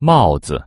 帽子。